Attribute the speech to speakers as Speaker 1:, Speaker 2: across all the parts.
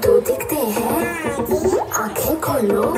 Speaker 1: दो दिखते हैं। आँखें खोलो।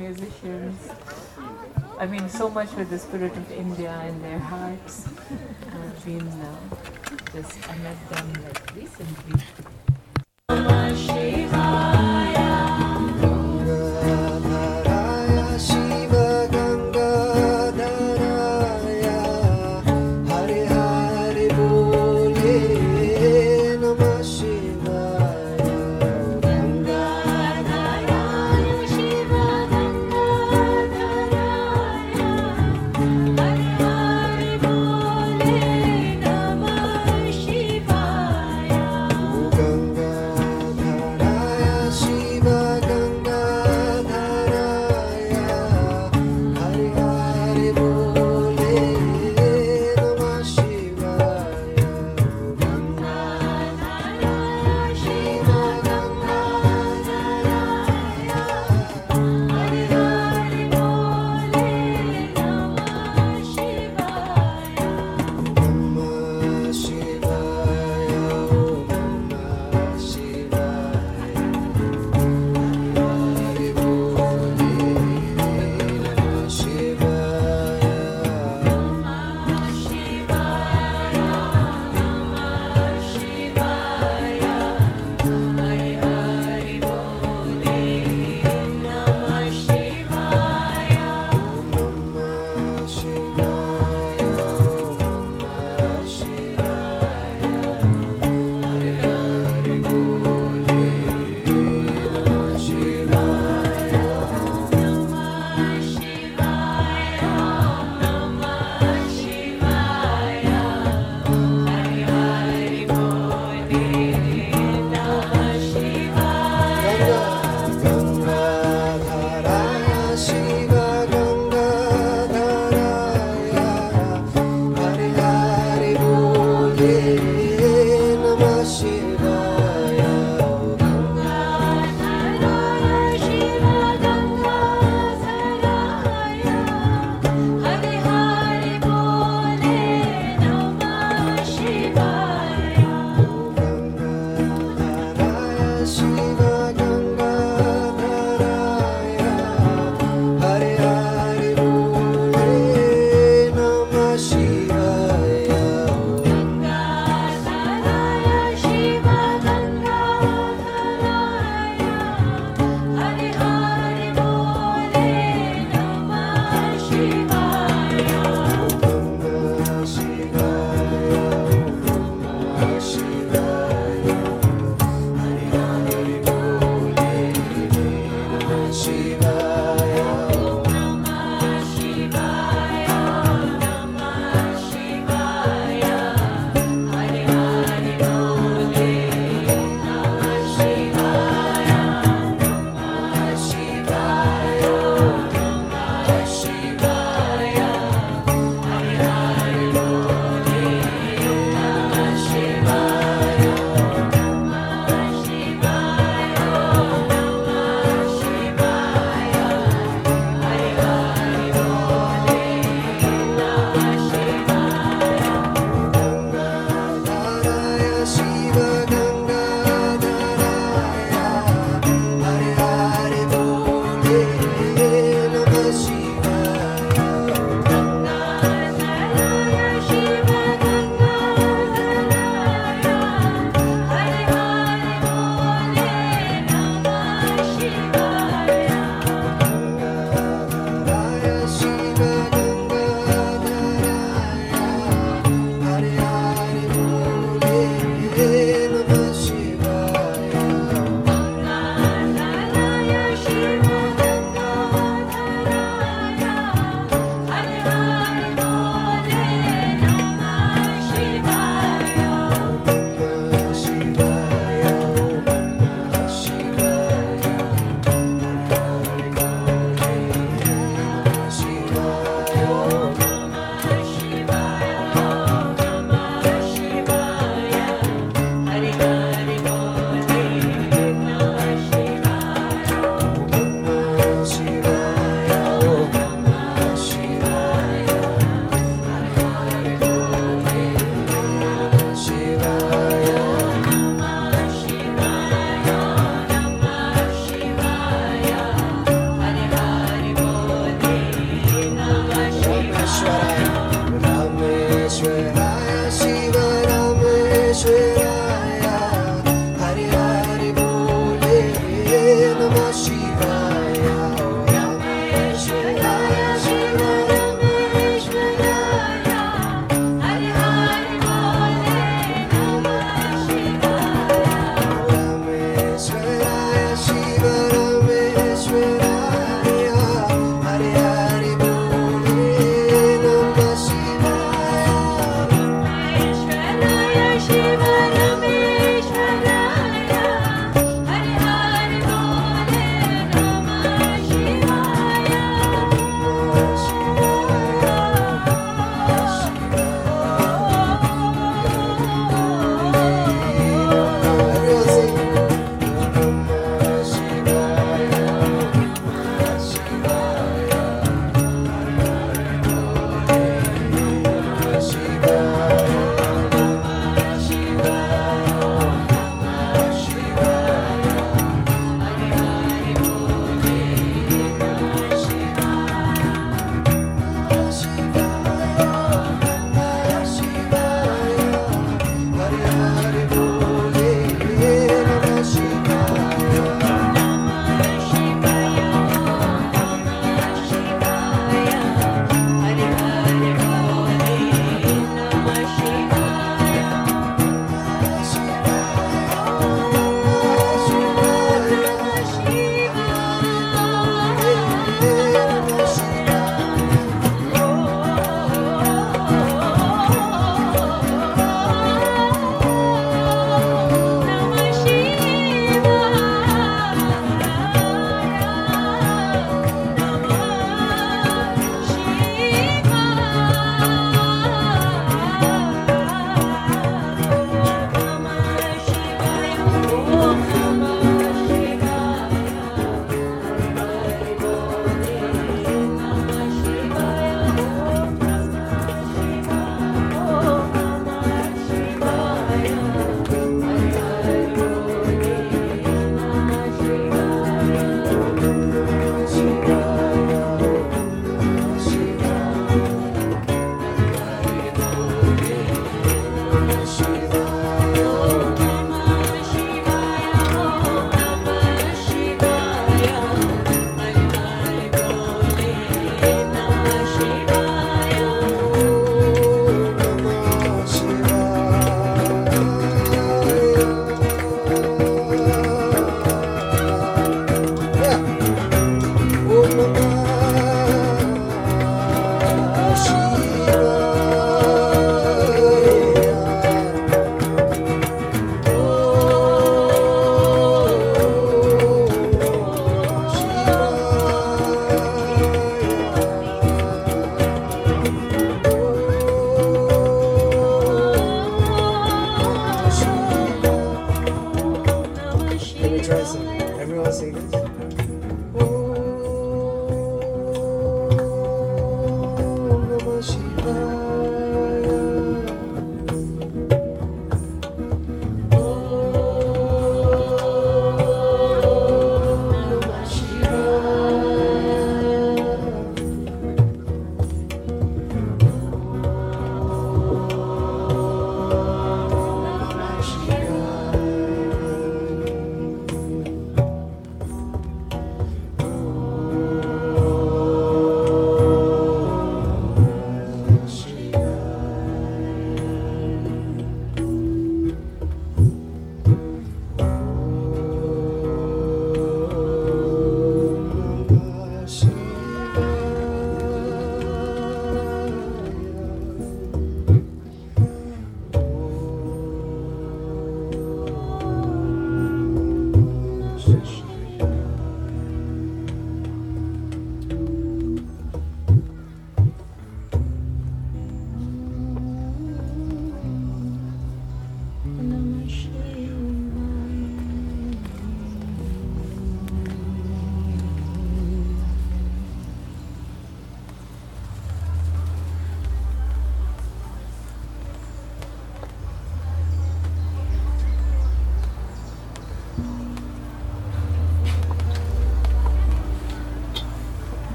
Speaker 2: musicians. I mean, so much with the spirit of India in their hearts. I've been uh, just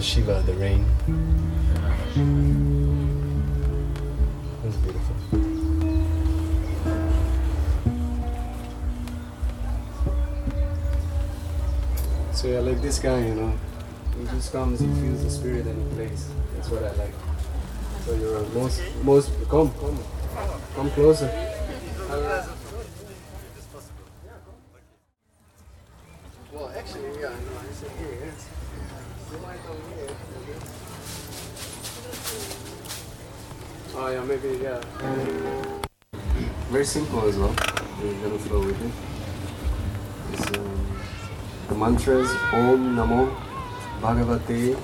Speaker 3: Shiva,
Speaker 4: the rain. That's beautiful. So yeah, like this guy, you know, he just comes, he feels the spirit and he plays. That's what I like. So you're most, most, come, come, come closer. Very simple as well. We're gonna flow with it. It's, um, the mantras Om Namo Bhagavate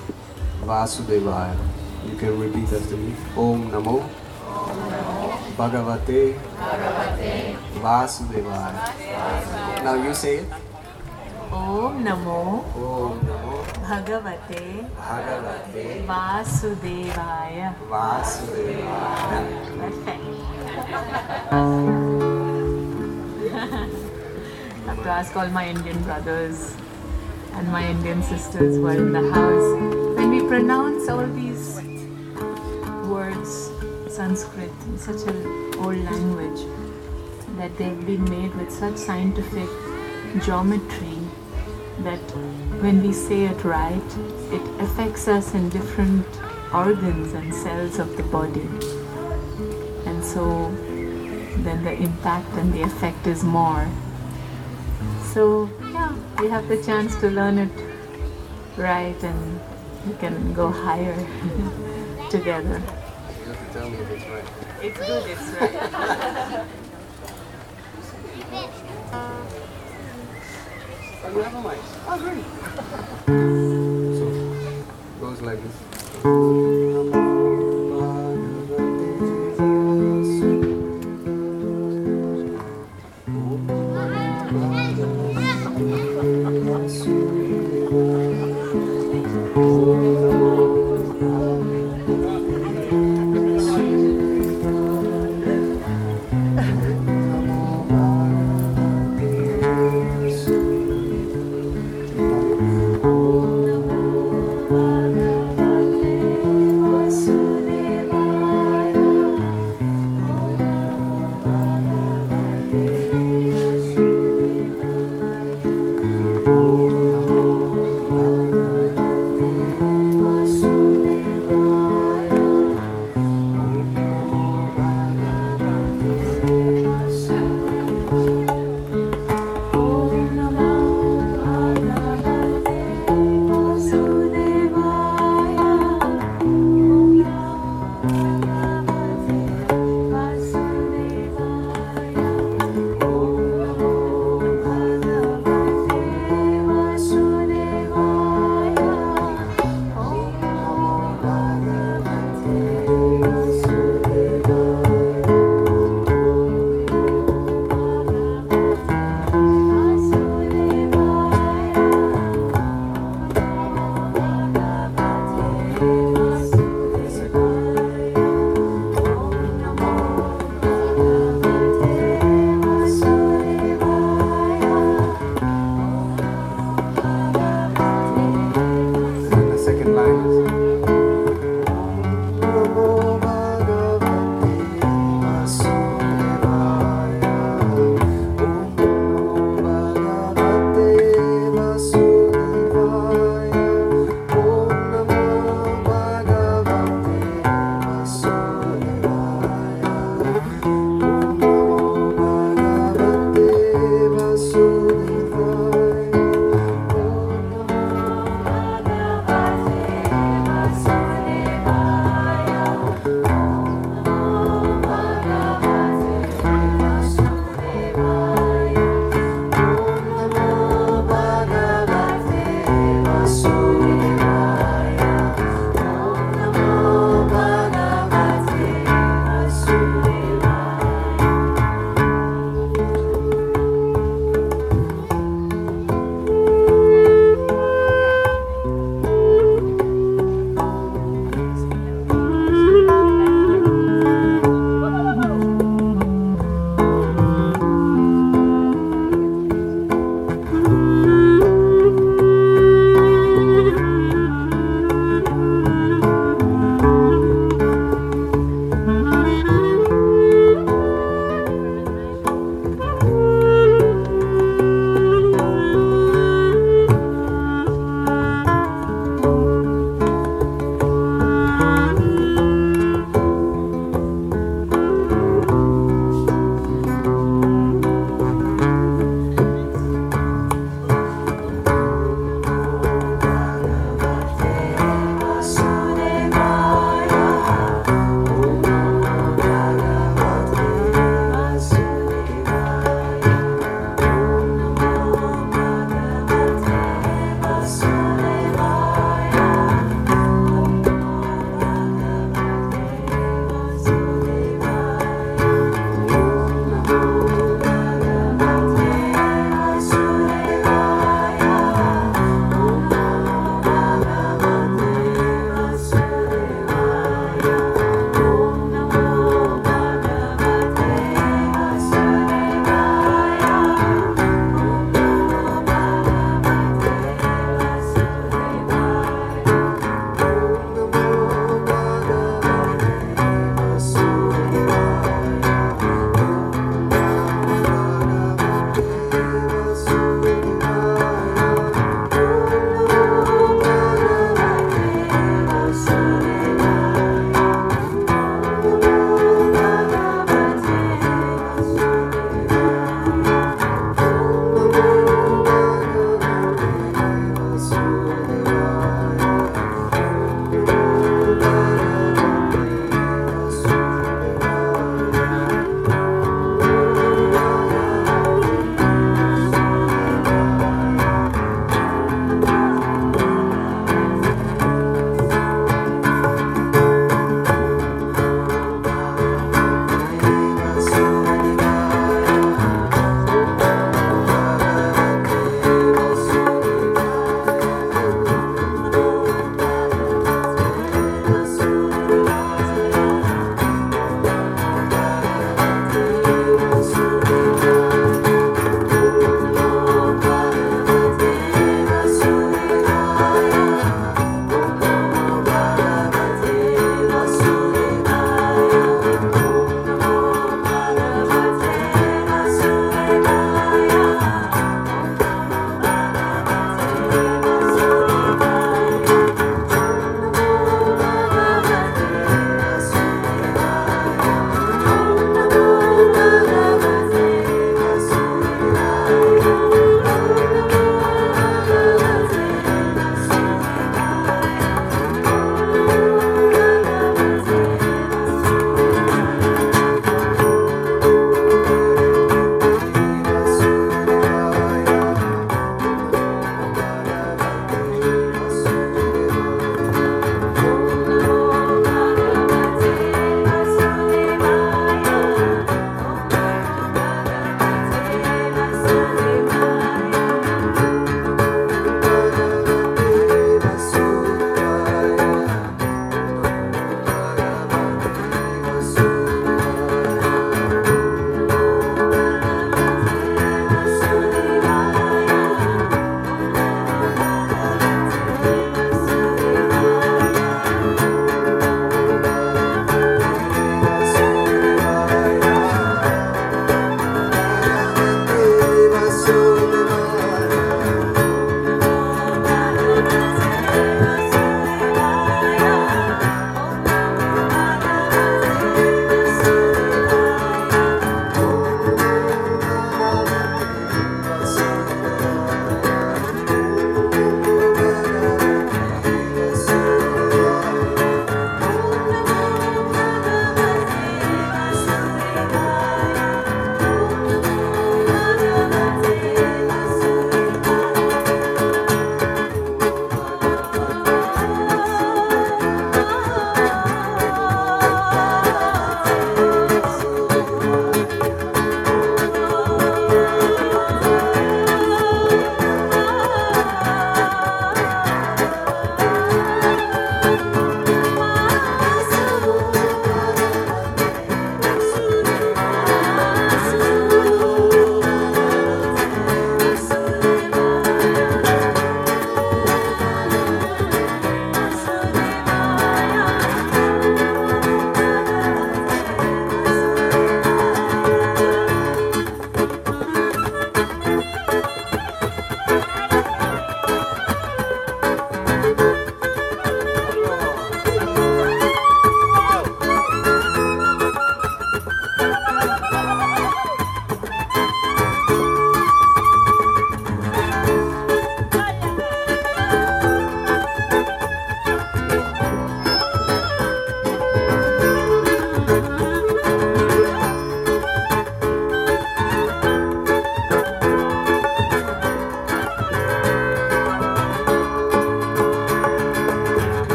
Speaker 4: Vasudevaya. You can repeat after me. Om Namo Bhagavate Vasudevaya. Now you say it.
Speaker 1: Om Namo
Speaker 4: Om Namo
Speaker 1: Bhagavate
Speaker 4: Bhagavate
Speaker 1: Vasudevaya.
Speaker 4: Vasudevaya.
Speaker 1: Perfect. I have to ask all my Indian brothers and my Indian sisters who are in the house. When we pronounce all these words, Sanskrit, in such an old language, that they've been made with such scientific geometry that when we say it right, it affects us in different organs and cells of the body. And so then the impact and the effect is more. So, yeah, we have the chance to learn it right and we can go higher together.
Speaker 4: You have to tell me if it's right.
Speaker 1: It's good, it's right.
Speaker 4: Oh, you have a mic. Oh, great. So, goes like this.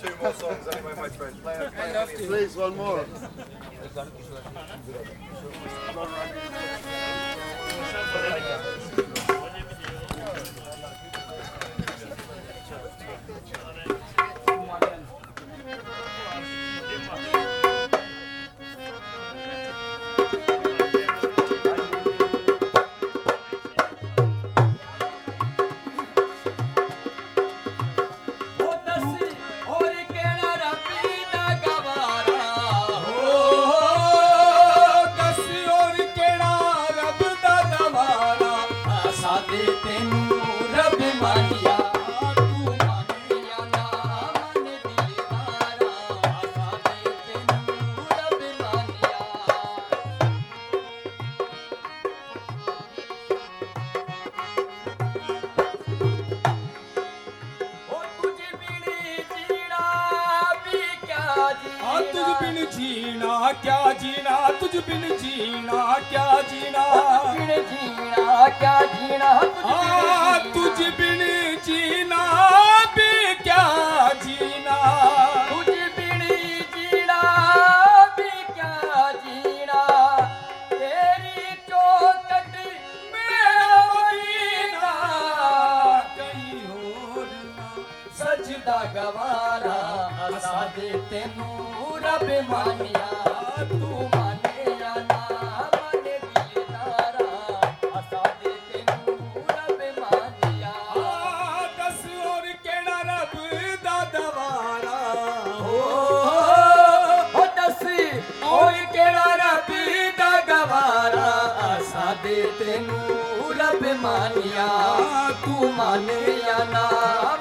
Speaker 5: two more songs anyway, my friend. Play, a, play,
Speaker 6: Please, one more.
Speaker 7: ਮਨ ਨਾ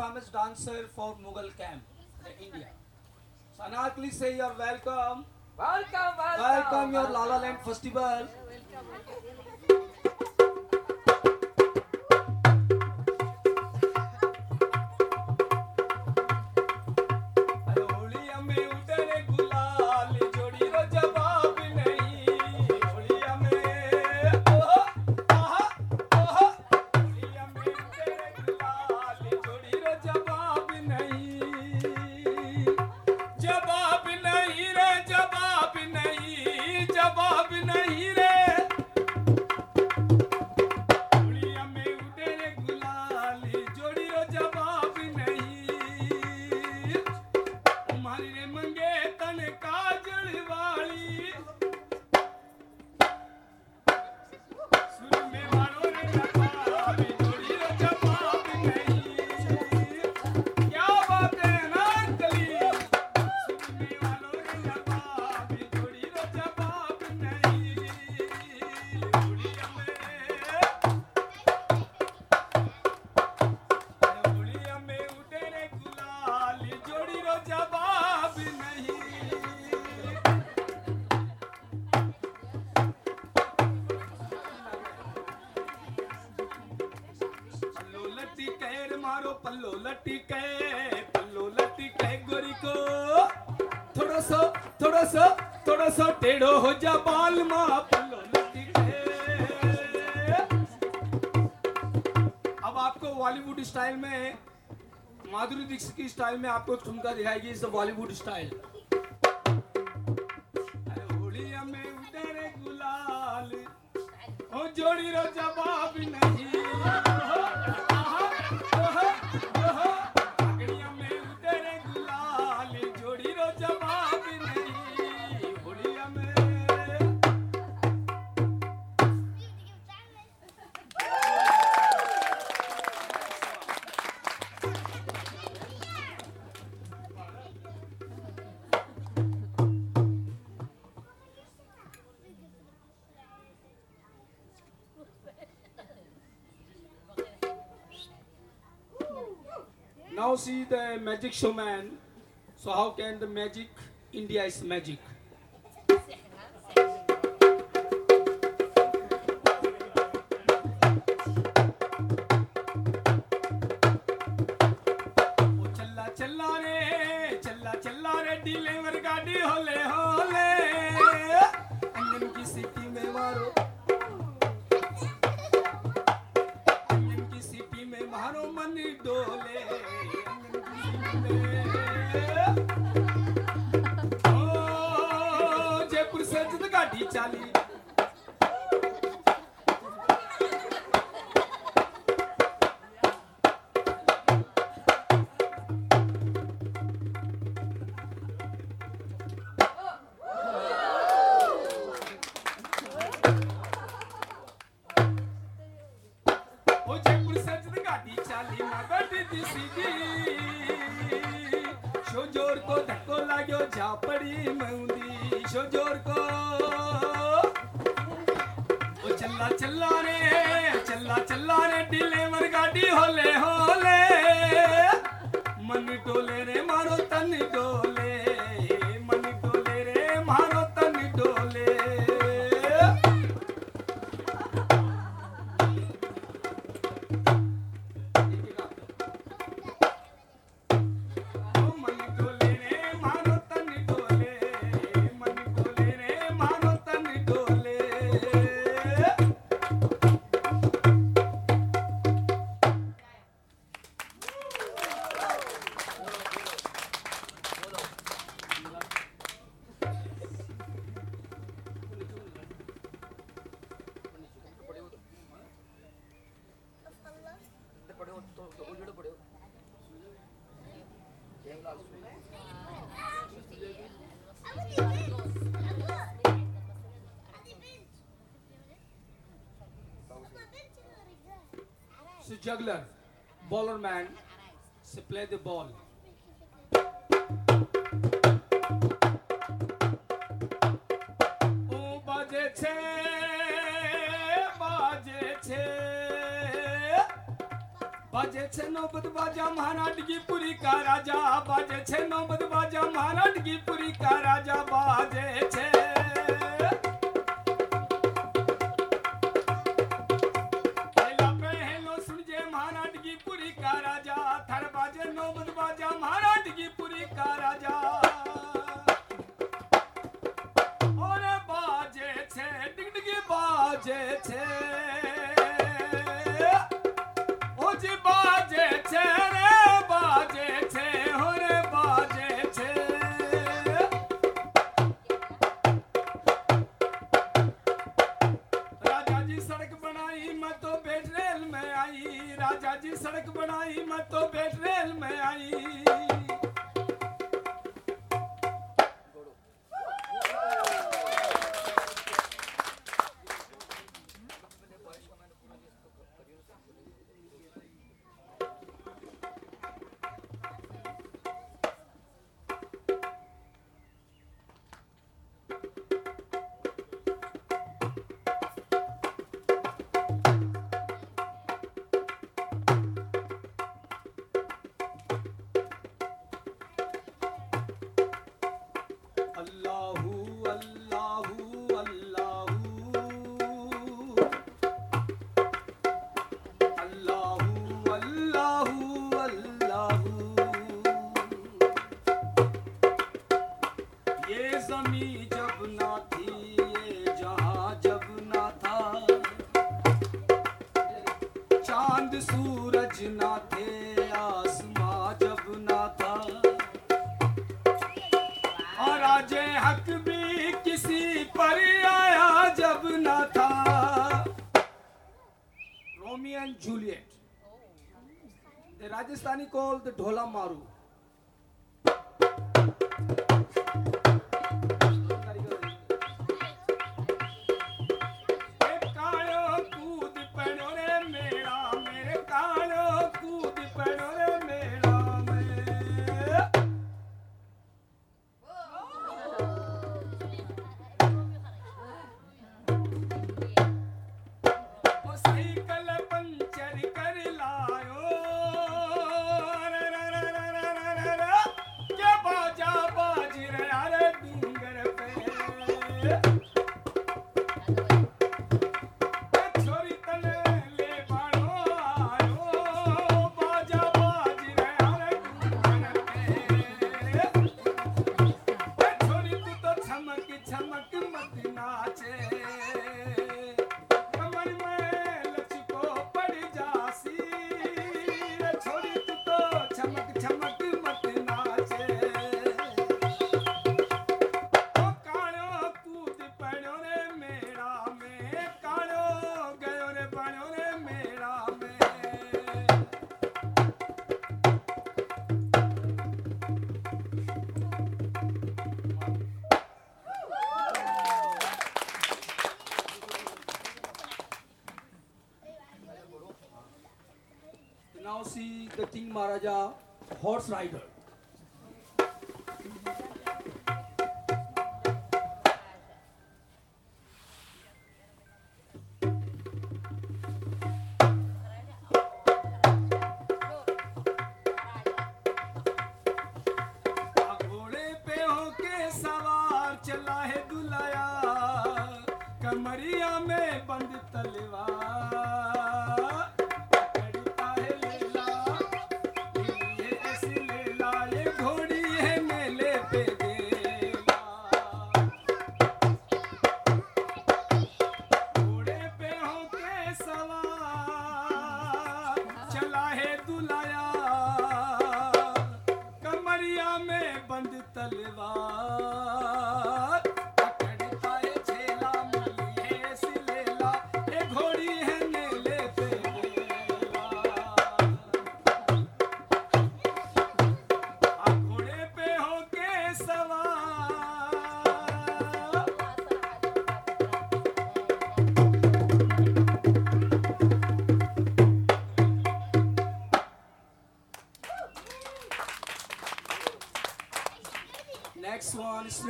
Speaker 7: famous dancer for Mughal camp, India. So say you're welcome.
Speaker 8: Welcome, welcome.
Speaker 7: Welcome your Lala Land Festival. Style में आपको ठुमका दिखाएगी इस Bollywood style magic showman. So how can the magic India is magic? juggler, bowler man, she play the ball. Oh, baje che, baje che, बाजे छे नौबत बाजा महाराज की पुरी का राजा बाजे छे नौबत बाजा महाराज की पुरी का राजा बाजे छे महाराजा horse rider.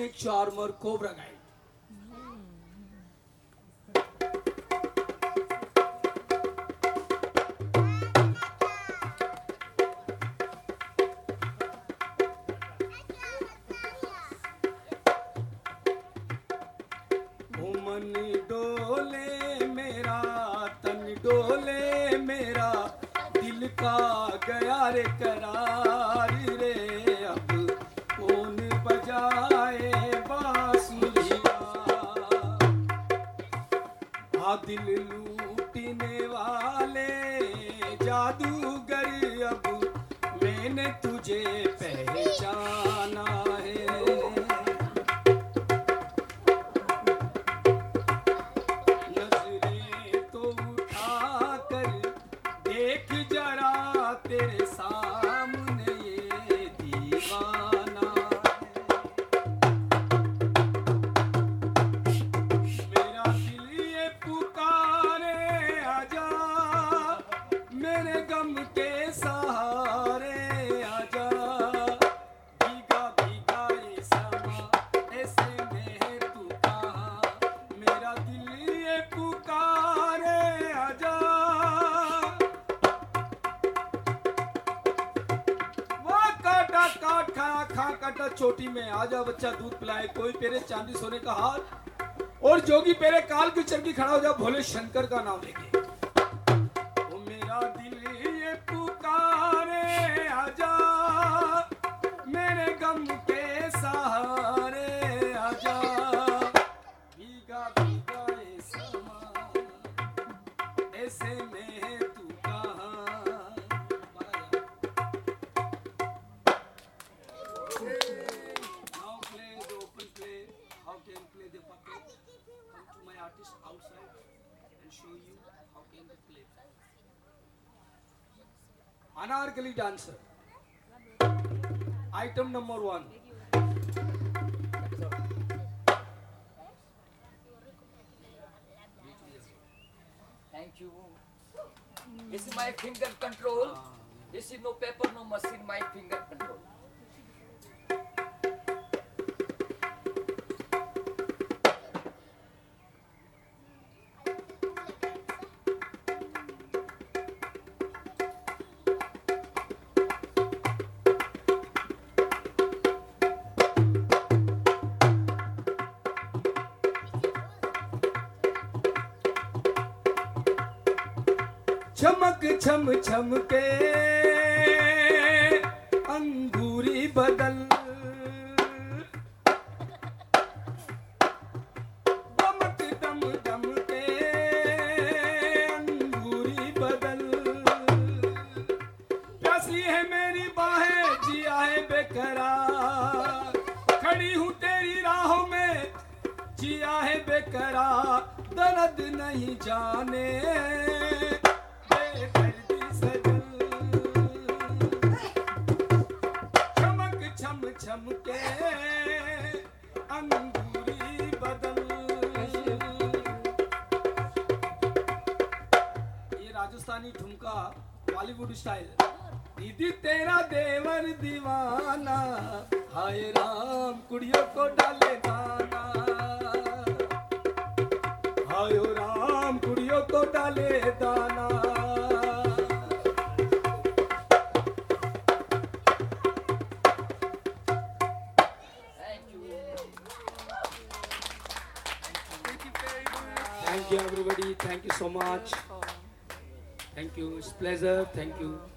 Speaker 7: Cosmic Charmer Cobra Guide. का गया रे कर का नाम
Speaker 8: लेकर
Speaker 7: चमक छम छमके अंगूरी बदल Thank you.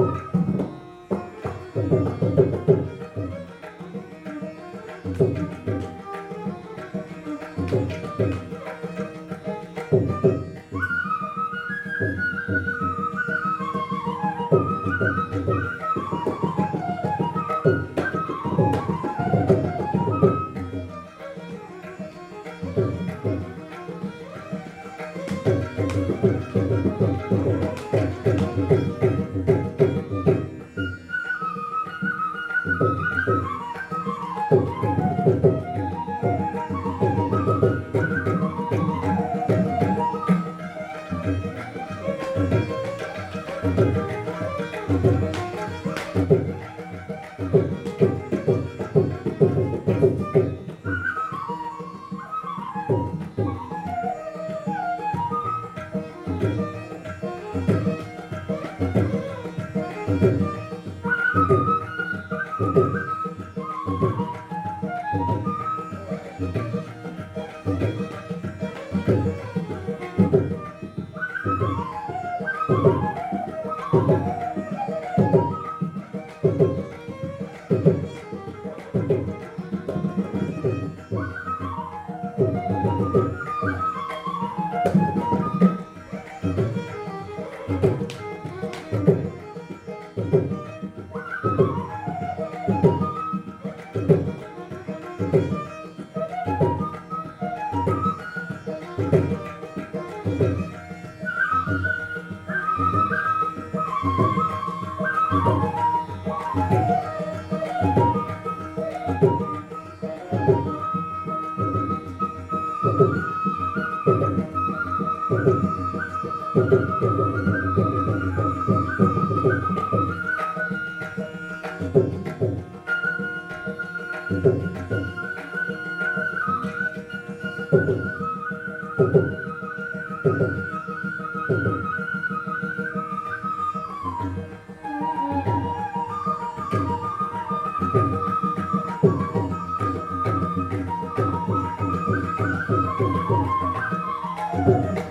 Speaker 7: Música Thank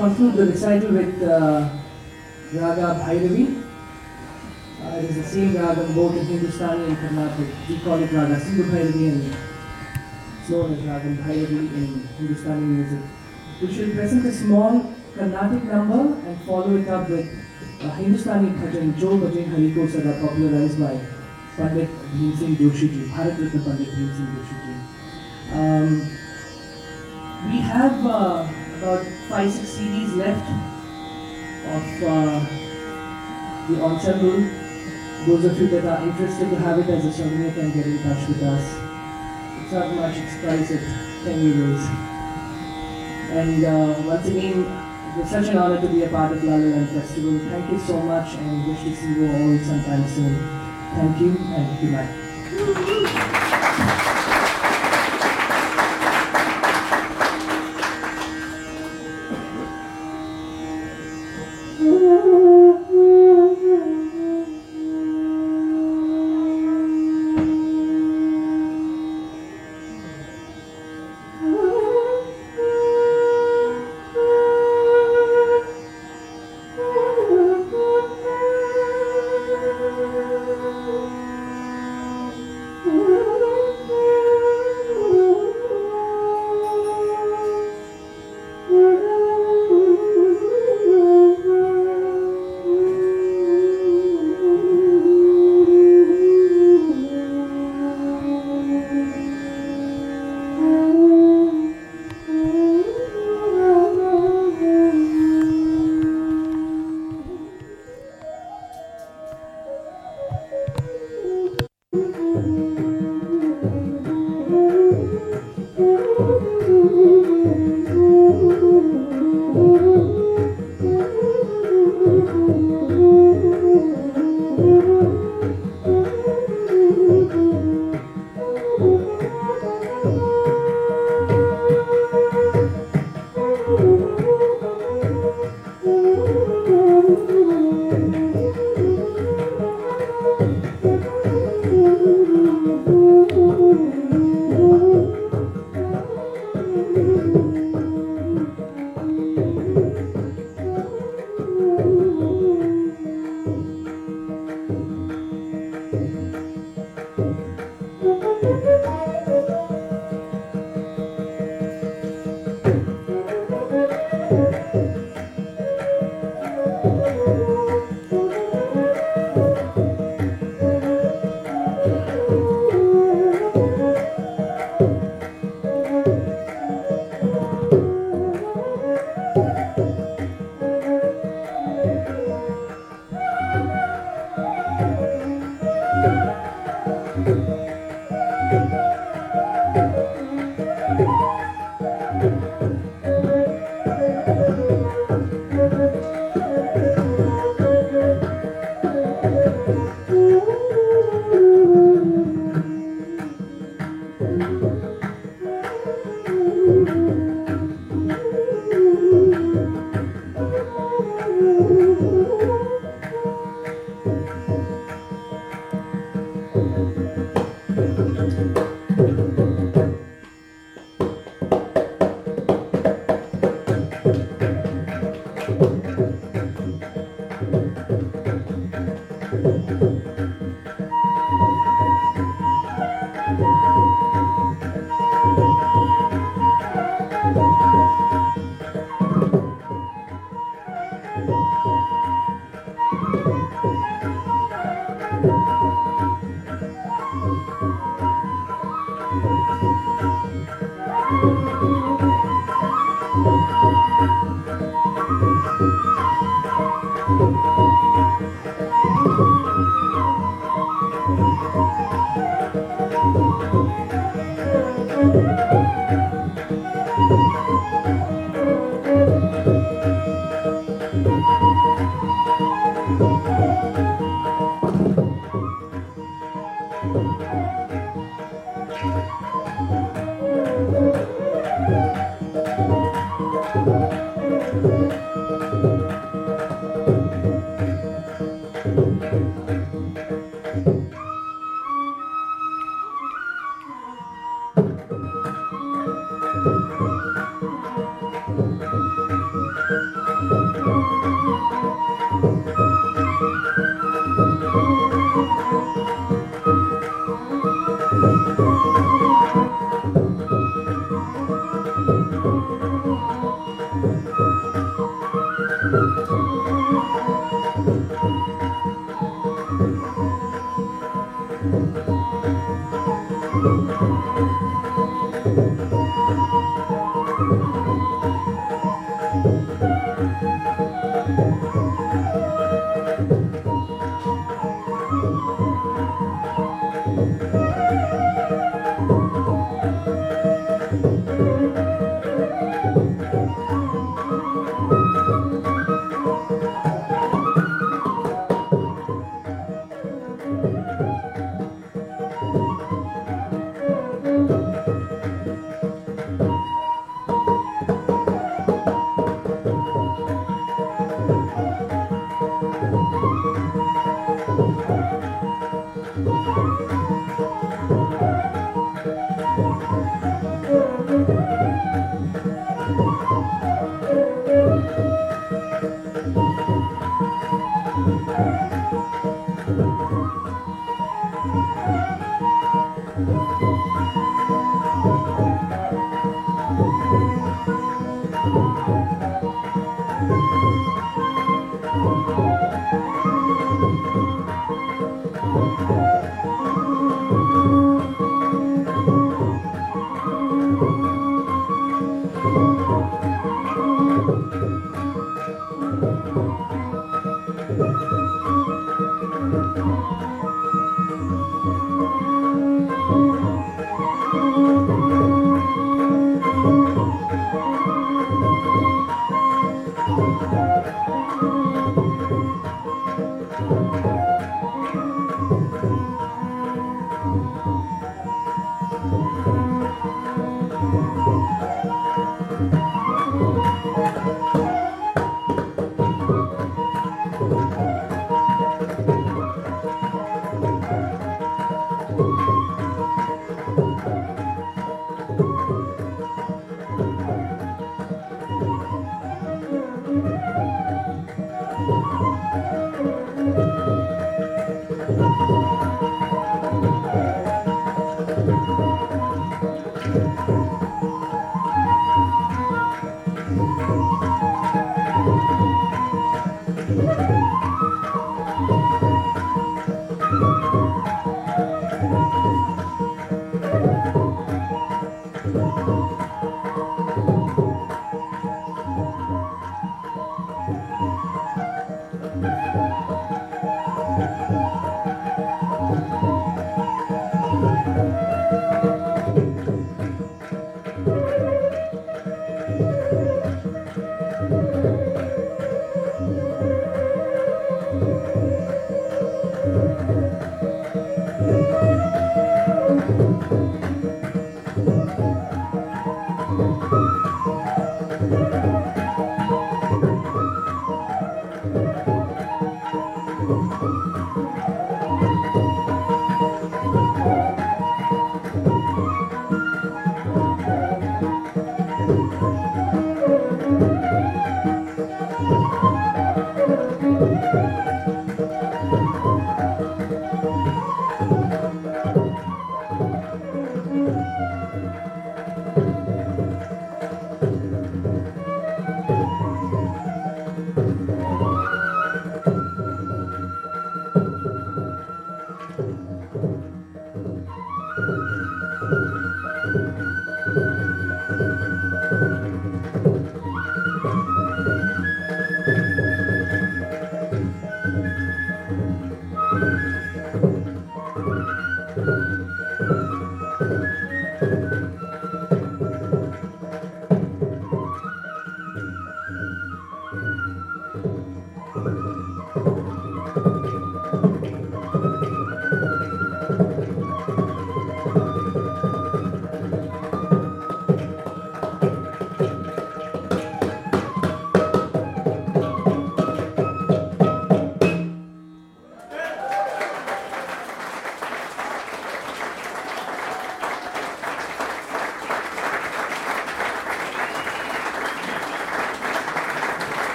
Speaker 9: conclude the recital with uh, Raga Bhairavi. Uh, it is the same raga both in Hindustani and Carnatic. We call it Raga Sindhu Bhairavi and it's known as Raga Bhairavi in Hindustani music. We shall present a small Carnatic number and follow it up with a Hindustani bhajan, Jo Bhaje Hari Ko Sada, popularized by Pandit Bhimsen Joshi ji, Bharat Ratna Pandit Bhimsen Joshi ji. Um, we have uh, about five, six CDs left of uh, the ensemble. Those of you that are interested to have it as a souvenir can get in touch with us. It's not much, it's priced at 10 euros. And uh, once again, it was such an honor to be a part of La Land Festival. Thank you so much and wish to see you all sometime soon. Thank you and good night.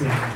Speaker 10: What